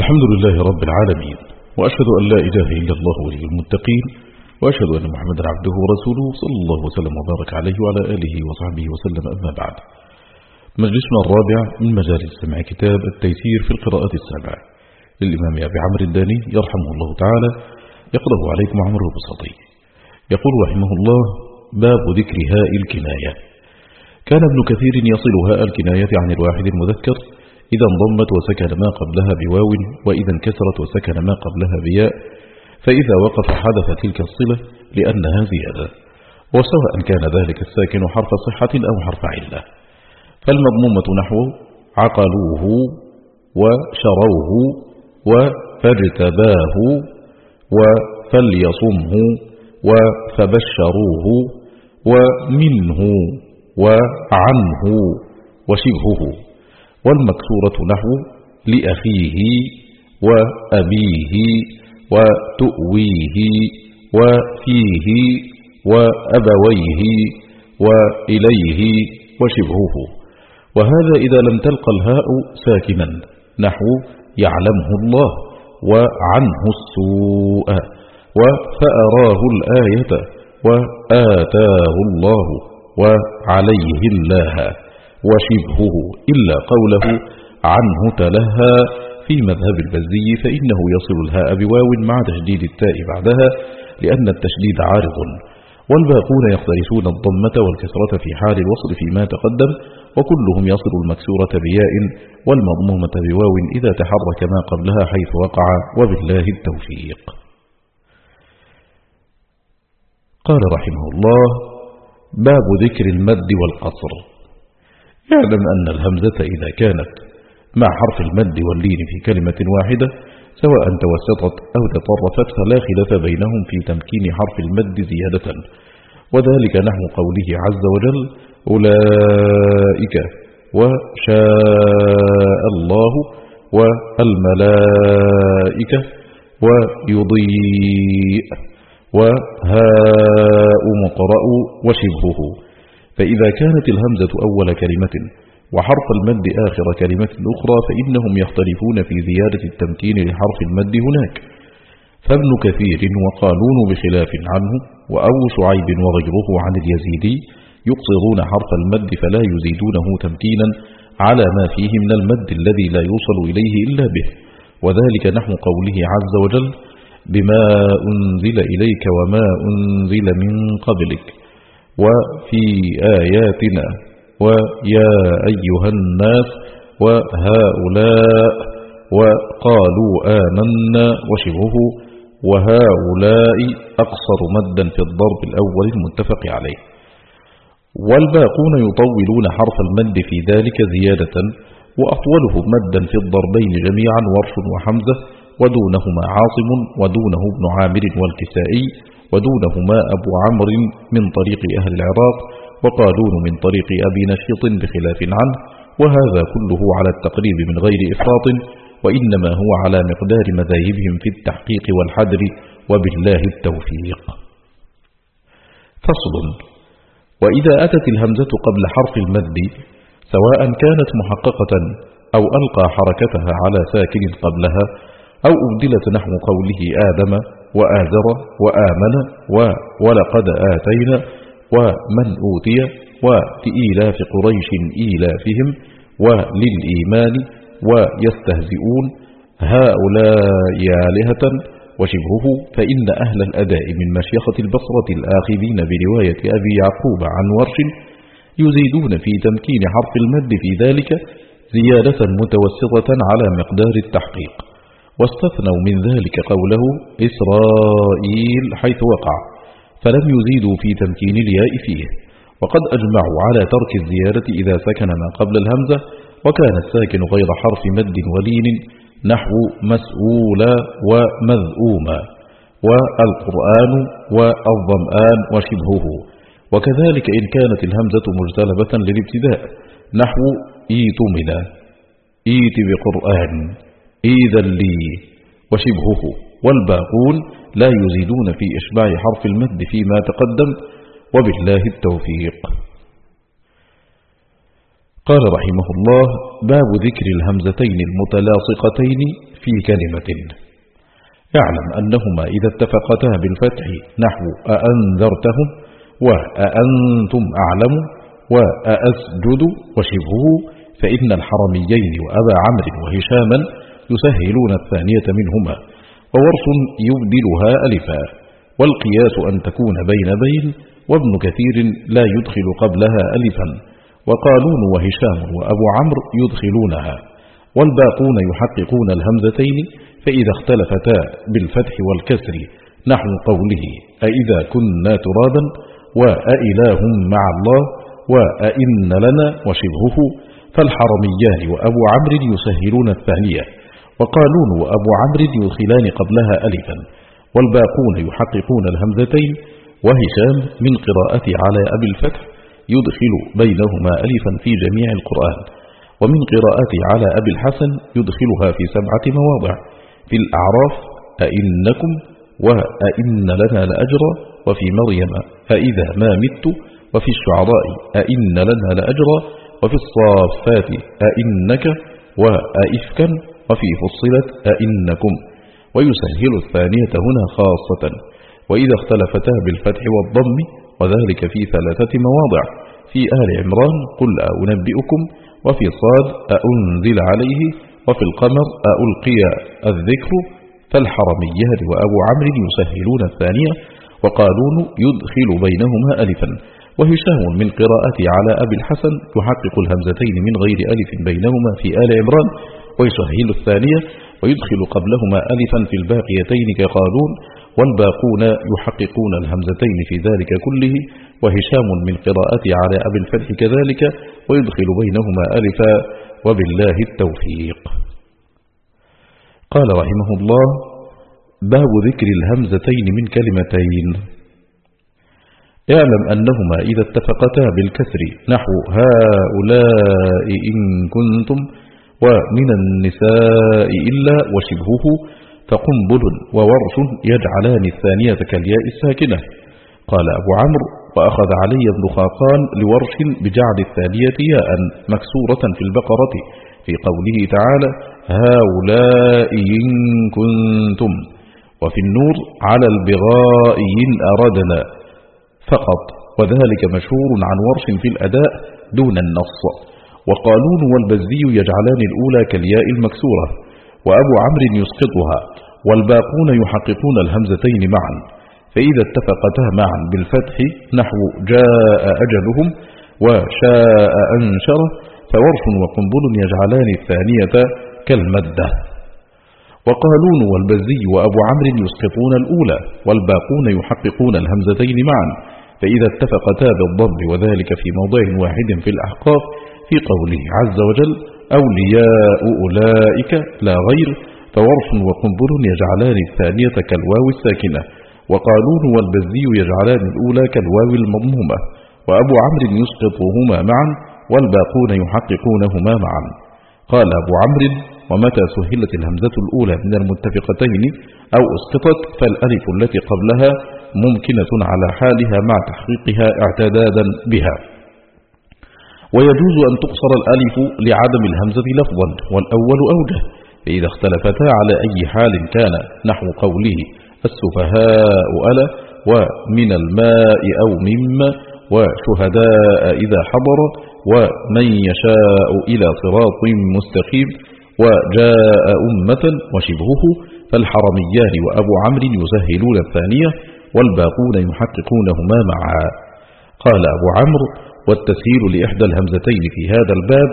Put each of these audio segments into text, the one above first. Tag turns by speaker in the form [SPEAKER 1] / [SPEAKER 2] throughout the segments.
[SPEAKER 1] الحمد لله رب العالمين وأشهد أن لا إله إلا الله ولي المتقين وأشهد أن محمدا عبده ورسوله صلى الله وسلم وبارك عليه وعلى آله وصحبه وسلم أما بعد. مجلسنا الرابع من مجالس سمع كتاب التيسير في القراءة السبع للإمام أبي عمرو الداني يرحمه الله تعالى يقرأ عليكم عمرو البسطي يقول رحمه الله باب ذكر هاء الكناية. كان ابن كثير يصل هاء الكناية عن الواحد المذكر إذا انضمت وسكن ما قبلها بواو وإذا انكسرت وسكن ما قبلها بياء فإذا وقف حدث تلك الصلة لأنها زيادة. وسواء كان ذلك الساكن حرف صحة أو حرف علة. فالمضمومة نحو عقلوه وشروه وفاجتباه وفليصمه وفبشروه ومنه وعنه وشبهه. والمكسورة نحو لأخيه وأبيه وتؤويه وفيه وأبويه وإليه وشبهه. وهذا إذا لم تلقى الهاء ساكنا نحو يعلمه الله وعنه السوء وفأراه الآية وآتاه الله وعليه الله. وشبهه إلا قوله عنه تلهى في مذهب البزي فإنه يصل الهاء بواو مع تشديد التاء بعدها لأن التشديد عارض والباقون يختلفون الضمة والكسرة في حال الوصل فيما تقدم وكلهم يصل المكسورة بياء والمضمومة بواو إذا تحرك ما قبلها حيث وقع وبالله التوفيق. قال رحمه الله باب ذكر المد والقصر. يعلم أن الهمزة إذا كانت مع حرف المد واللين في كلمة واحدة سواء توسطت أو تطرفت فلا خلاف بينهم في تمكين حرف المد زيادة. وذلك نحو قوله عز وجل أولئك وشاء الله والملائكة ويضيء وهاء مقرأ وشبهه. فإذا كانت الهمزة أول كلمة وحرف المد آخر كلمة أخرى فإنهم يختلفون في زيادة التمكين لحرف المد هناك. فابن كثير وقالون بخلاف عنه وأبو شعيب وغيره عن اليزيدي يقصرون حرف المد فلا يزيدونه تمكينا على ما فيه من المد الذي لا يوصل إليه إلا به. وذلك نحو قوله عز وجل بما أنزل إليك وما أنزل من قبلك. وفي آياتنا ويا أيها الناس وهؤلاء وقالوا آمنا وشبهه وهؤلاء أقصر مدا في الضرب الأول المتفق عليه. والباقون يطولون حرف المد في ذلك زيادة وأطولهم مدا في الضربين جميعا ورش وحمزة ودونهما عاصم ودونه ابن عامر والكسائي ودونهما أبو عمرو من طريق أهل العراق وقالون من طريق أبي نشيط بخلاف عنه وهذا كله على التقريب من غير إفراط وإنما هو على مقدار مذاهبهم في التحقيق والحدر وبالله التوفيق. فصل وإذا أتت الهمزة قبل حرف المد سواء كانت محققة أو ألقى حركتها على ساكن قبلها أو أبدلت نحو قوله آدم وآزر وآمن و ولقد آتينا ومن أوتي وتئيلاف قريش إيلافهم وللإيمان ويستهزئون هؤلاء آلهة وشبهه فإن أهل الأداء من مشيخة البصرة الآخذين برواية أبي يعقوب عن ورش يزيدون في تمكين حرف المد في ذلك زيادة متوسطة على مقدار التحقيق. واستثنوا من ذلك قوله إسرائيل حيث وقع فلم يزيدوا في تمكين الياء فيه وقد أجمعوا على ترك الزيادة إذا سكن ما قبل الهمزة وكان الساكن غير حرف مد ولين نحو مسؤولا ومذؤوما والقرآن والظمآن وشبهه وكذلك إن كانت الهمزة مجتلبة للابتداء نحو إيت منا إيت بقرآن. إذا لي وشبهه والباقون لا يزيدون في إشباع حرف المد فيما تقدم وبالله التوفيق. قال رحمه الله باب ذكر الهمزتين المتلاصقتين في كلمة. اعلم أنهما إذا اتفقتا بالفتح نحو أأنذرتهم وأأنتم أعلم وأأسجد وشبهه فإن الحرميين وأبا عمرو وهشاما يسهلون الثانية منهما وورث يبدلها ألفا والقياس أن تكون بين بين وابن كثير لا يدخل قبلها ألفا وقالون وهشام وأبو عمرو يدخلونها والباقون يحققون الهمزتين فإذا اختلفتا بالفتح والكسر نحو قوله أئذا كنا ترابا وأإله مع الله وأئن لنا وشبهه فالحرميان وأبو عمرو يسهلون الثانية وقالون وأبو عمرو يدخلان قبلها ألفا والباقون يحققون الهمزتين وهشام من قراءة على أبي الفتح يدخل بينهما ألفا في جميع القرآن ومن قراءة على أبي الحسن يدخلها في سبعة مواضع في الأعراف أئنكم وأئن لنا لأجرا وفي مريم أئذا ما مت وفي الشعراء أئن لنا لأجرا وفي الصافات أئنك وأئفكا وفي فصلت أئنكم ويسهل الثانية هنا خاصة وإذا اختلفتا بالفتح والضم وذلك في ثلاثة مواضع في آل عمران قل أنبئكم وفي صاد أأنزل عليه وفي القمر ألقي الذكر فالحرميان وأبو عمرو يسهلون الثانية وقالون يدخل بينهما ألفا وهشام من قراءة على أبي الحسن يحقق الهمزتين من غير ألف بينهما في آل عمران ويسهل الثانية ويدخل قبلهما ألفا في الباقيتين كقالون والباقون يحققون الهمزتين في ذلك كله وهشام من قراءة على أبي الفتح كذلك ويدخل بينهما ألفا وبالله التوفيق. قال رحمه الله باب ذكر الهمزتين من كلمتين. اعلم أنهما إذا اتفقتا بالكسر نحو هؤلاء إن كنتم ومن النساء إلا وشبهه فقنبل وورش يجعلان الثانية كالياء الساكنة. قال أبو عمرو وأخذ علي بن خاقان لورش بجعل الثانية ياء مكسورة في البقرة في قوله تعالى هؤلاء إن كنتم. وفي النور على البغاء إن أردنا. فقط وذلك مشهور عن ورش في الأداء دون النص. وقالون والبزي يجعلان الأولى كالياء المكسورة وأبو عمرو يسقطها والباقون يحققون الهمزتين معا فإذا اتفقتا معا بالفتح نحو جاء أجلهم وشاء أنشر فورش وقنبل يجعلان الثانية كالمدة. وقالون والبزي وأبو عمرو يسقطون الأولى والباقون يحققون الهمزتين معا فإذا اتفقتا بالضم وذلك في موضع واحد في الأحقاف في قوله عز وجل أولياء أولئك لا غير فورش وقنبل يجعلان الثانية كالواو الساكنة وقالون والبزي يجعلان الأولى كالواو المضمومة وأبو عمرو يسقطهما معا والباقون يحققونهما معا. قال أبو عمرو ومتى سهلت الهمزة الأولى من المتفقتين؟ أو أسقطت فالألف التي قبلها ممكنة على حالها مع تحقيقها اعتدادا بها. ويجوز أن تقصر الألف لعدم الهمزة لفظا والأول أوجه فإذا اختلفتا على أي حال كان نحو قوله السفهاء ألا ومن الماء أو مما وشهداء إذا حضر ومن يشاء إلى صراط مستقيم وجاء أمة وشبهه فالحرميان وأبو عمرو يسهلون الثانية والباقون يحققونهما معا. قال أبو عمرو والتسهيل لإحدى الهمزتين في هذا الباب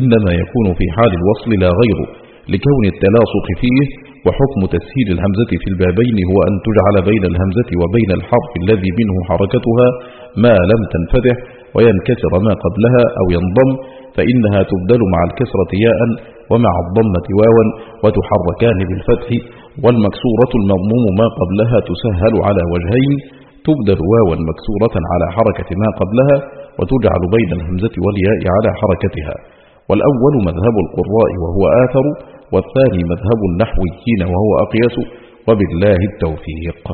[SPEAKER 1] إنما يكون في حال الوصل لا غيره لكون التلاصق فيه وحكم تسهيل الهمزة في البابين هو أن تجعل بين الهمزة وبين الحرف الذي منه حركتها ما لم تنفتح وينكسر ما قبلها أو ينضم فإنها تبدل مع الكسرة ياء ومع الضمة واوا وتحركان بالفتح والمكسورة المضموم ما قبلها تسهل على وجهين تبدل واوا مكسورة على حركة ما قبلها وتجعل بين الهمزة والياء على حركتها. والأول مذهب القراء وهو آثر والثاني مذهب النحويين وهو أقيس وبالله التوفيق.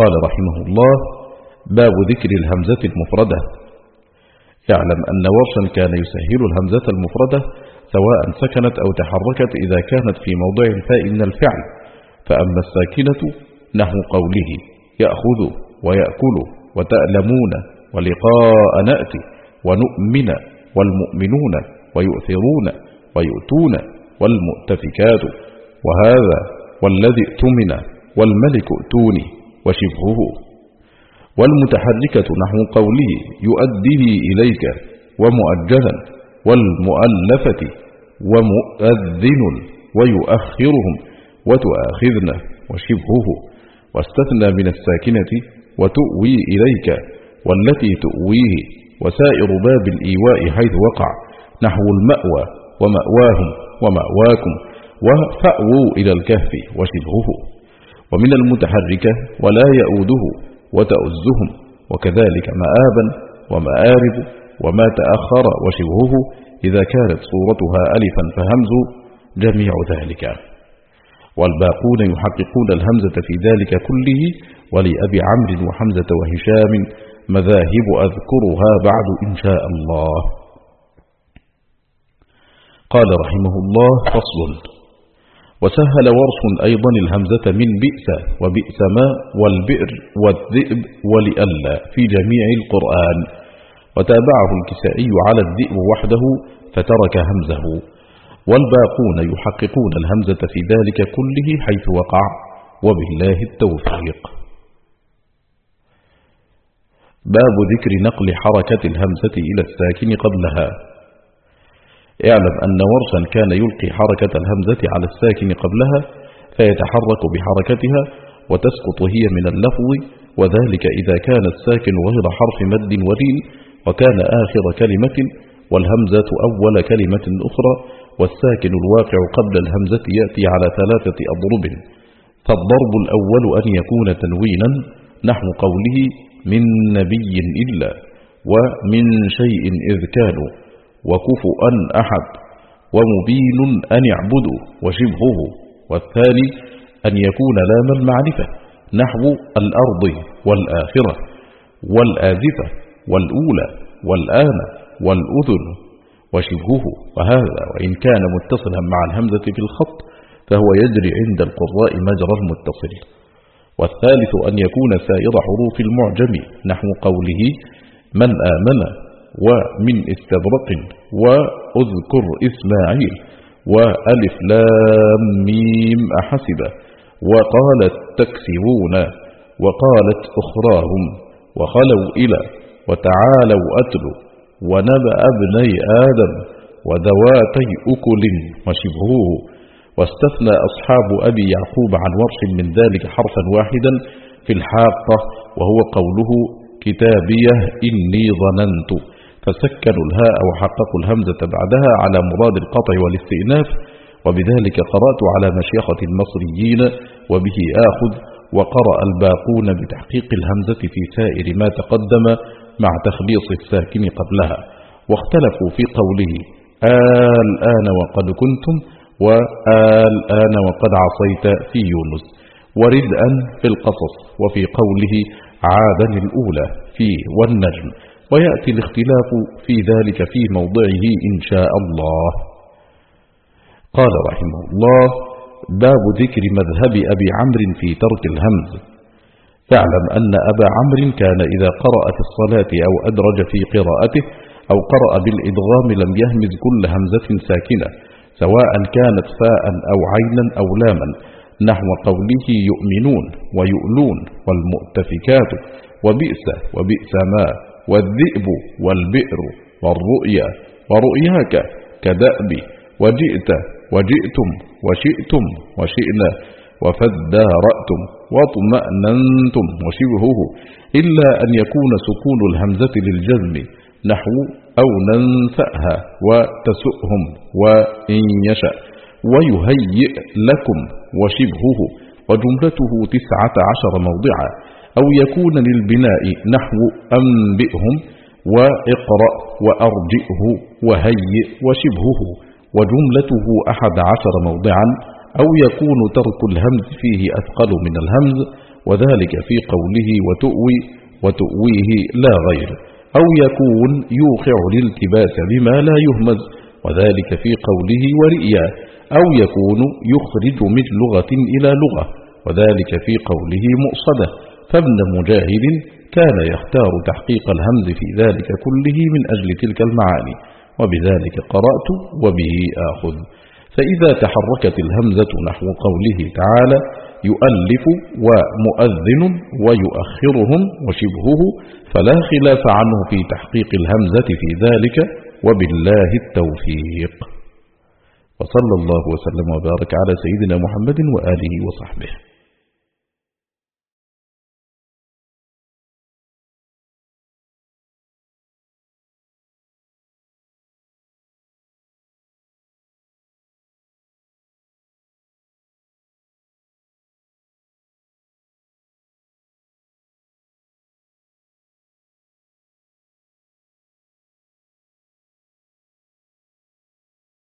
[SPEAKER 1] قال رحمه الله باب ذكر الهمزة المفردة. اعلم أن ورشا كان يسهل الهمزة المفردة سواء سكنت أو تحركت إذا كانت في موضع الفاء من الفعل. فأما الساكنة نحو قوله يأخذ ويأكل وتألمون ولقاء نأتي ونؤمن والمؤمنون ويؤثرون ويؤتون والمؤتفكات وهذا والذي ائتمن والملك ائتوني وشبهه. والمتحركة نحو قوله يؤديه إليك ومؤجلا والمؤلفة ومؤذن ويؤخرهم وتؤاخذنا وشبهه. واستثنى من الساكنة وتؤوي إليك والتي تؤويه وسائر باب الإيواء حيث وقع نحو المأوى ومأواهم ومأواكم وفأووا إلى الكهف وشبهه. ومن المتحركة ولا يؤوده وتأزهم وكذلك مآبا ومآرب وما تأخر وشبهه إذا كانت صورتها ألفا فهمز جميع ذلك. والباقون يحققون الهمزة في ذلك كله ولأبي عمرو وحمزة وهشام مذاهب أذكرها بعد إن شاء الله. قال رحمه الله فصل. وسهل ورش أيضا الهمزة من بئس وبئس ما والبئر والذئب ولألا في جميع القرآن. وتابعه الكسائي على الذئب وحده فترك همزه. والباقون يحققون الهمزة في ذلك كله حيث وقع وبالله التوفيق. باب ذكر نقل حركة الهمزة إلى الساكن قبلها. اعلم أن ورشا كان يلقي حركة الهمزة على الساكن قبلها فيتحرك بحركتها وتسقط هي من اللفظ وذلك إذا كان الساكن غير حرف مد ولين وكان آخر كلمة والهمزة أول كلمة أخرى والساكن الواقع قبل الهمزة يأتي على ثلاثة أضرب. فالضرب الأول أن يكون تنوينا نحو قوله من نبي إلا ومن شيء إذ كانوا وكفؤا أحد ومبين أن يعبدوا وشبهه والثاني أن يكون لام المعرفة نحو الأرض والآخرة والآذفة والأولى والآن والأذن. وشبهه وهذا وإن كان متصلا مع الهمزة في الخط فهو يجري عند القراء مجرى المتصل. والثالث أن يكون سائر حروف المعجم نحو قوله من آمن ومن استبرق وأذكر إسماعيل وألف لام ميم أحسب وقالت تكسبون وقالت أخراهم وخلوا إلى وتعالوا أتلوا ونبأ ابني آدم وذواتي أكل وشبهه واستثنى أصحاب أبي يعقوب عن ورش من ذلك حرفا واحدا في الحاقة وهو قوله كتابية إني ظننت فسكنوا الهاء وحققوا الهمزة بعدها على مراد القطع والاستئناف وبذلك قرأت على مشيخة المصريين وبه آخذ وقرأ الباقون بتحقيق الهمزة في سائر ما تقدم. مع تخليص الساكن قبلها واختلفوا في قوله الآن وقد كنتم والآن وقد عصيت في يونس وردءا في القصص وفي قوله عادا الأولى في والنجم ويأتي الاختلاف في ذلك في موضعه إن شاء الله. قال رحمه الله باب ذكر مذهب أبي عمرو في ترك الهمز. اعلم أن أبا عمرو كان إذا قرأ في الصلاة أو أدرج في قراءته أو قرأ بالإدغام لم يهمز كل همزة ساكنة سواء كانت فاء أو عينا أو لاما نحو قوله يؤمنون ويؤلون والمؤتفكات وبئس وبئس ما والذئب والبئر والرؤيا ورؤياك كدأب وجئت وجئتم وشئتم وشئنا وفدارأتم واطمأننتم وشبهه إلا أن يكون سكون الهمزة للجزم نحو أو ننسأها وتسؤهم وإن يشأ ويهيئ لكم وشبهه وجملته تسعة عشر موضعا أو يكون للبناء نحو أنبئهم وإقرأ وأرجئه وهيئ وشبهه وجملته أحد عشر موضعا أو يكون ترك الهمز فيه أثقل من الهمز وذلك في قوله وتؤوي وتؤويه لا غير. أو يكون يوقع الالتباس بما لا يهمز وذلك في قوله ورئيا. أو يكون يخرج من لغة إلى لغة وذلك في قوله مؤصدة. فابن مجاهد كان يختار تحقيق الهمز في ذلك كله من أجل تلك المعاني وبذلك قرأت وبه آخذ. فإذا تحركت الهمزة نحو قوله تعالى يؤلف ومؤذن ويؤخرهم وشبهه فلا خلاف عنه في تحقيق الهمزة في ذلك وبالله التوفيق. وصلى الله وسلم وبارك على سيدنا محمد وآله وصحبه.